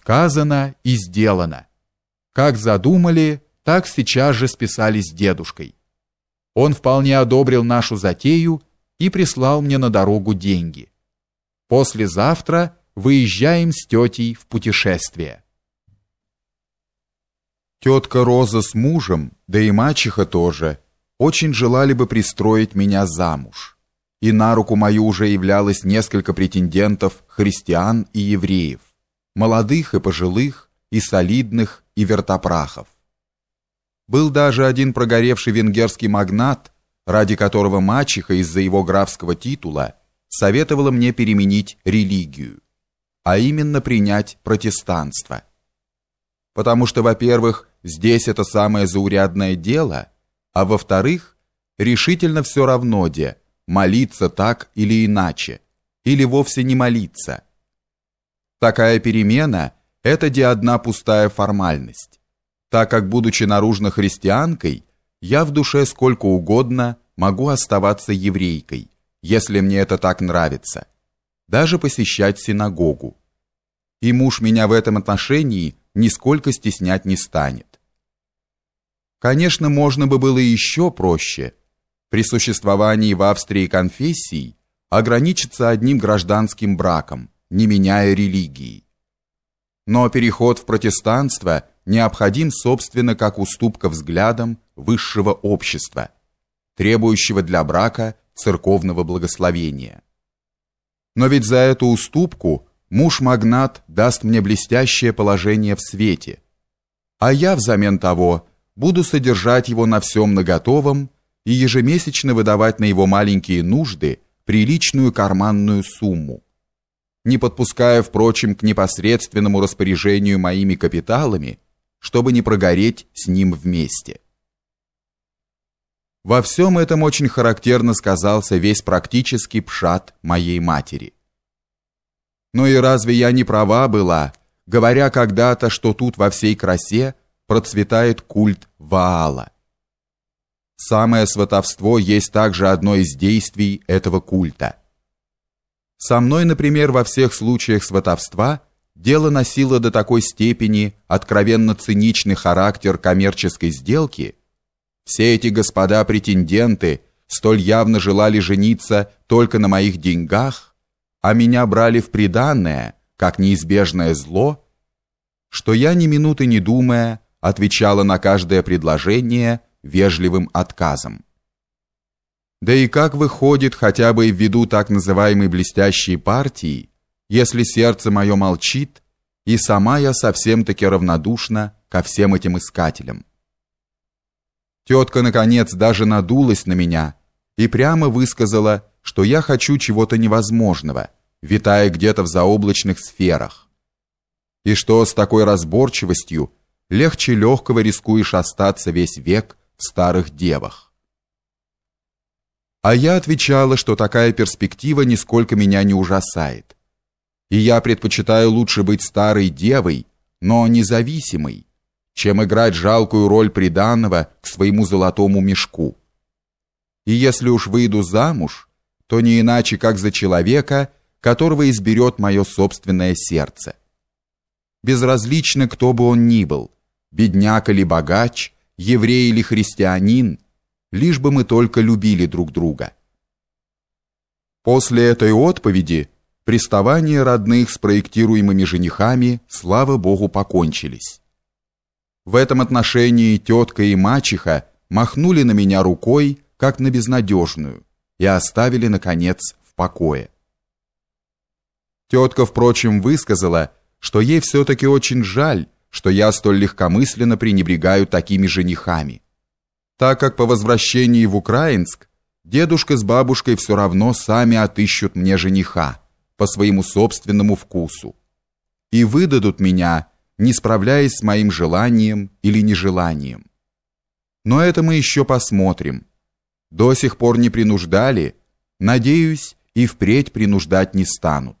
Сказано и сделано. Как задумали, так сейчас же списались с дедушкой. Он вполне одобрил нашу затею и прислал мне на дорогу деньги. Послезавтра выезжаем с тетей в путешествие. Тетка Роза с мужем, да и мачеха тоже, очень желали бы пристроить меня замуж. И на руку мою уже являлось несколько претендентов христиан и евреев, молодых и пожилых, и солидных, и вертопрахов. Был даже один прогоревший венгерский магнат, ради которого мачеха из-за его графского титула советовала мне переменить религию, а именно принять протестанство. Потому что, во-первых, здесь это самое заурядное дело, а во-вторых, решительно все равно де, молиться так или иначе, или вовсе не молиться. Такая перемена – это де одна пустая формальность, так как, будучи наружно христианкой, я в душе сколько угодно могу оставаться еврейкой, если мне это так нравится, даже посещать синагогу. И муж меня в этом отношении нисколько стеснять не станет. Конечно, можно бы было еще проще. При существовании в Австрии конфессий ограничиться одним гражданским браком, не меняя религии. Но переход в протестанство необходим, собственно, как уступка взглядам высшего общества, требующего для брака церковного благословения. Но ведь за эту уступку муж-магнат даст мне блестящее положение в свете, а я взамен того – буду содержать его на всем наготовом и ежемесячно выдавать на его маленькие нужды приличную карманную сумму, не подпуская, впрочем, к непосредственному распоряжению моими капиталами, чтобы не прогореть с ним вместе. Во всем этом очень характерно сказался весь практический пшат моей матери. Но и разве я не права была, говоря когда-то, что тут во всей красе процветает культ Ваала. Самое сватовство есть также одно из действий этого культа. Со мной, например, во всех случаях сватовства дело носило до такой степени откровенно циничный характер коммерческой сделки, все эти господа-претенденты столь явно желали жениться только на моих деньгах, а меня брали в приданное, как неизбежное зло, что я ни минуты не думая отвечала на каждое предложение вежливым отказом. Да и как выходит хотя бы ввиду так называемой блестящей партии, если сердце мое молчит, и сама я совсем-таки равнодушна ко всем этим искателям. Тетка, наконец, даже надулась на меня и прямо высказала, что я хочу чего-то невозможного, витая где-то в заоблачных сферах. И что с такой разборчивостью легче легкого рискуешь остаться весь век в старых девах. А я отвечала, что такая перспектива нисколько меня не ужасает. И я предпочитаю лучше быть старой девой, но независимой, чем играть жалкую роль приданного к своему золотому мешку. И если уж выйду замуж, то не иначе, как за человека, которого изберет мое собственное сердце. Безразлично, кто бы он ни был – бедняк или богач, еврей или христианин, лишь бы мы только любили друг друга. После этой отповеди приставания родных с проектируемыми женихами, слава богу, покончились. В этом отношении тетка и мачеха махнули на меня рукой, как на безнадежную, и оставили, наконец, в покое. Тетка, впрочем, высказала, что ей все-таки очень жаль, что я столь легкомысленно пренебрегаю такими женихами, так как по возвращении в Украинск дедушка с бабушкой все равно сами отыщут мне жениха по своему собственному вкусу и выдадут меня, не справляясь с моим желанием или нежеланием. Но это мы еще посмотрим. До сих пор не принуждали, надеюсь, и впредь принуждать не станут.